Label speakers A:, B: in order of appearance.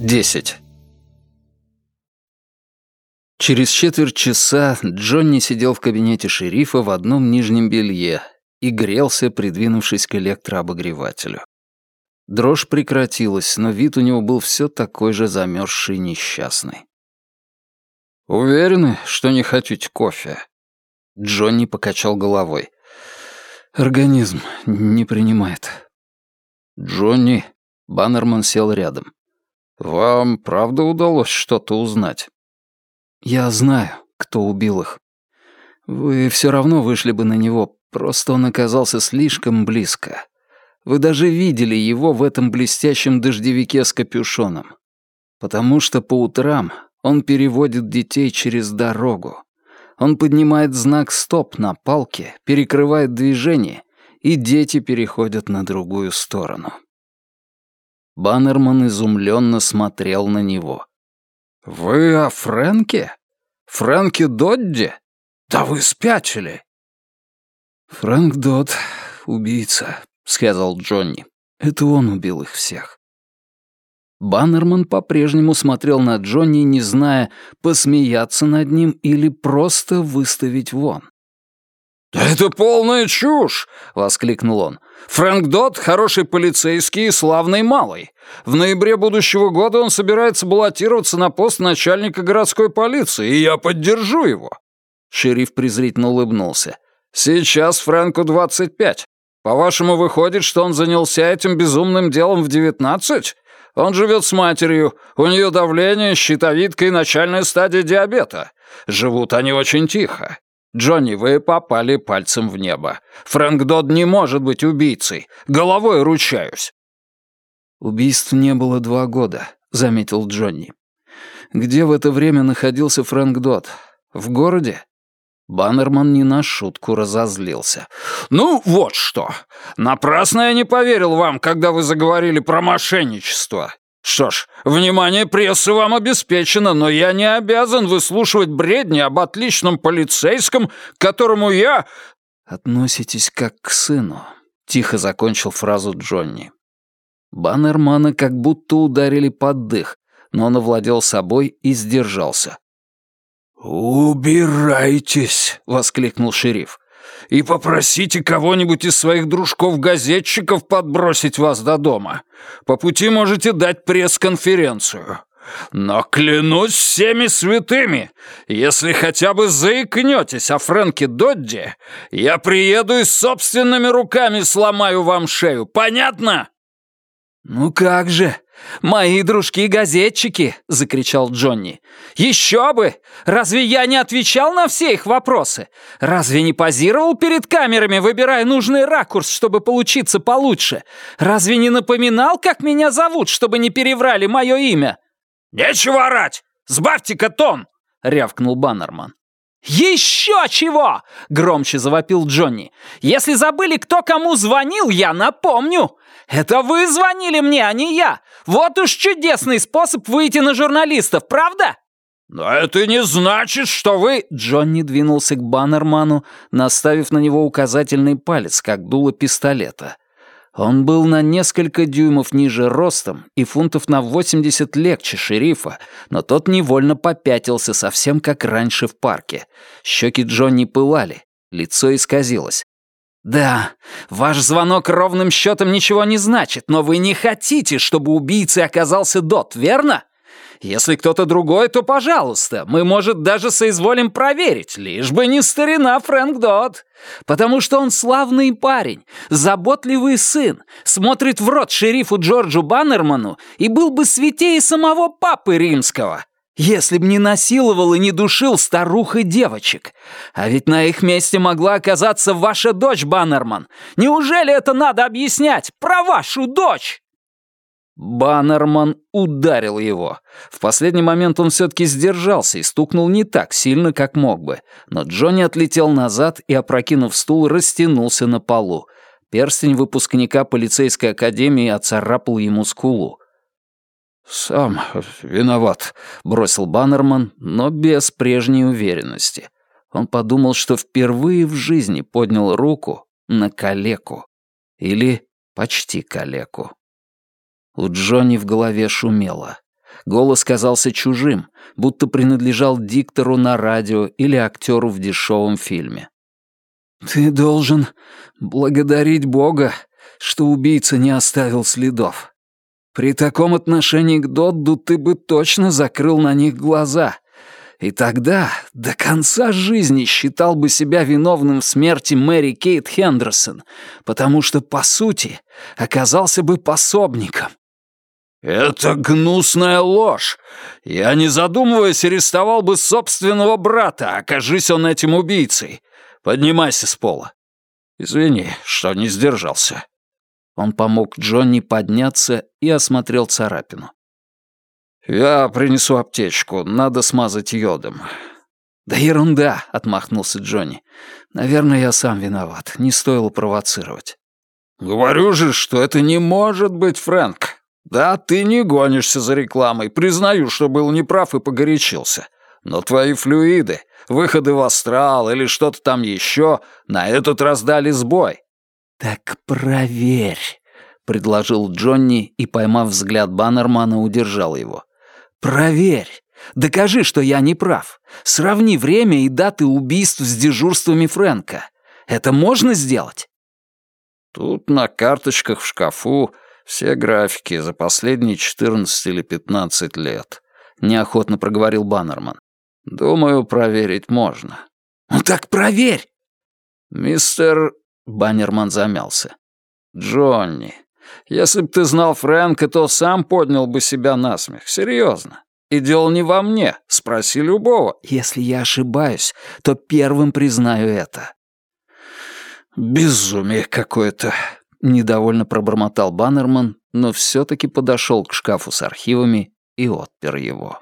A: Десять. Через четверть часа Джонни сидел в кабинете шерифа в одном нижнем белье и грелся, придвинувшись к электрообогревателю. Дрожь прекратилась, но вид у него был все такой же замерзший и несчастный. «Уверены, что не хотите кофе?» Джонни покачал головой. «Организм не принимает». «Джонни...» Баннерман сел рядом. «Вам правда удалось что-то узнать?» «Я знаю, кто убил их. Вы все равно вышли бы на него, просто он оказался слишком близко. Вы даже видели его в этом блестящем дождевике с капюшоном. Потому что по утрам он переводит детей через дорогу. Он поднимает знак «стоп» на палке, перекрывает движение, и дети переходят на другую сторону. Баннерман изумленно смотрел на него. «Вы о Фрэнке? Фрэнке Додде? Да вы спятили!» «Фрэнк Додд — убийца», — сказал Джонни. «Это он убил их всех». Баннерман по-прежнему смотрел на Джонни, не зная, посмеяться над ним или просто выставить вон.
B: «Да это полная чушь!» — воскликнул он. «Фрэнк Дот — хороший полицейский и славный малый. В ноябре будущего года он собирается баллотироваться на пост начальника городской полиции, и я поддержу его». Шериф презрительно улыбнулся. «Сейчас Фрэнку 25. По-вашему, выходит, что он занялся этим безумным делом в 19? Он живет с матерью, у нее давление, щитовидка и начальная стадия диабета. Живут они очень тихо. Джонни, вы попали пальцем в небо. Фрэнк Дод не может быть убийцей. Головой ручаюсь.
A: Убийств не было два года, заметил Джонни. Где в это время находился Фрэнк Дод? В городе? Баннерман не на шутку разозлился.
B: «Ну, вот что. Напрасно я не поверил вам, когда вы заговорили про мошенничество. Что ж, внимание прессы вам обеспечено, но я не обязан выслушивать бредни об отличном полицейском, которому я...»
A: «Относитесь как к сыну», — тихо закончил фразу Джонни. Баннермана как будто ударили под дых, но он овладел собой и сдержался.
B: «Убирайтесь!» — воскликнул шериф. «И попросите кого-нибудь из своих дружков-газетчиков подбросить вас до дома. По пути можете дать пресс-конференцию. Но клянусь всеми святыми, если хотя бы заикнетесь о Фрэнке Додди, я приеду и собственными руками сломаю вам шею. Понятно?»
C: «Ну как же! Мои дружки-газетчики!» — закричал Джонни. «Еще бы! Разве я не отвечал на все их вопросы? Разве не позировал перед камерами, выбирая нужный ракурс, чтобы получиться получше? Разве не напоминал, как меня зовут, чтобы не переврали мое имя?»
B: «Нечего орать! Сбавьте-ка тон!» — рявкнул Баннерман.
C: «Еще чего!» — громче завопил Джонни. «Если забыли, кто кому звонил, я напомню. Это вы звонили мне, а не я. Вот уж чудесный способ выйти на журналистов, правда?»
B: «Но это не значит, что вы...»
A: Джонни двинулся к Баннерману, наставив на него указательный палец, как дуло пистолета. Он был на несколько дюймов ниже ростом и фунтов на 80 легче шерифа, но тот невольно попятился, совсем как раньше в парке. Щеки Джонни пылали, лицо исказилось.
C: «Да, ваш звонок ровным счетом ничего не значит, но вы не хотите, чтобы убийцей оказался Дот, верно? Если кто-то другой, то пожалуйста, мы, может, даже соизволим проверить, лишь бы не старина Фрэнк Дот. Потому что он славный парень, заботливый сын, смотрит в рот шерифу Джорджу Баннерману и был бы святее самого папы римского. Если б не насиловал и не душил старух и девочек. А ведь на их месте могла оказаться ваша дочь, Баннерман. Неужели это надо объяснять? Про вашу дочь!»
A: Баннерман ударил его. В последний момент он все-таки сдержался и стукнул не так сильно, как мог бы. Но Джонни отлетел назад и, опрокинув стул, растянулся на полу. Перстень выпускника полицейской академии оцарапал ему скулу. «Сам виноват», — бросил Баннерман, но без прежней уверенности. Он подумал, что впервые в жизни поднял руку на калеку. Или почти калеку. У Джонни в голове шумело. Голос казался чужим, будто принадлежал диктору на радио или актеру в дешевом фильме. «Ты должен благодарить Бога, что убийца не оставил следов. При таком отношении к Додду ты бы точно закрыл на них глаза. И тогда до конца жизни считал бы себя виновным в смерти Мэри Кейт Хендерсон, потому что, по сути, оказался бы пособником.
B: «Это гнусная ложь. Я, не задумываясь, арестовал бы собственного брата, окажись он этим убийцей. Поднимайся с пола. Извини, что не сдержался».
A: Он помог Джонни подняться и осмотрел царапину.
B: «Я принесу аптечку, надо смазать йодом».
A: «Да ерунда», — отмахнулся Джонни. «Наверное, я сам виноват. Не стоило провоцировать».
B: «Говорю же, что это не может быть, Фрэнк. Да, ты не гонишься за рекламой. Признаю, что был неправ и погорячился. Но твои флюиды, выходы в астрал или что-то там еще, на этот раз дали сбой.
A: «Так проверь», — предложил Джонни и, поймав взгляд Баннермана, удержал его. «Проверь. Докажи, что я не прав. Сравни время и даты убийств с дежурствами Фрэнка. Это можно сделать?»
B: Тут на карточках в шкафу все графики за последние 14 или 15 лет, неохотно проговорил Баннерман. Думаю, проверить можно.
A: Ну так проверь.
B: Мистер Баннерман замялся. «Джонни, если б ты знал Фрэнка, то сам поднял бы себя на смех. Серьезно. И дело не во мне. Спроси любого».
A: «Если я ошибаюсь, то первым признаю это».
B: «Безумие какое-то», —
A: недовольно пробормотал Баннерман, но все-таки подошел к шкафу с архивами и отпер его.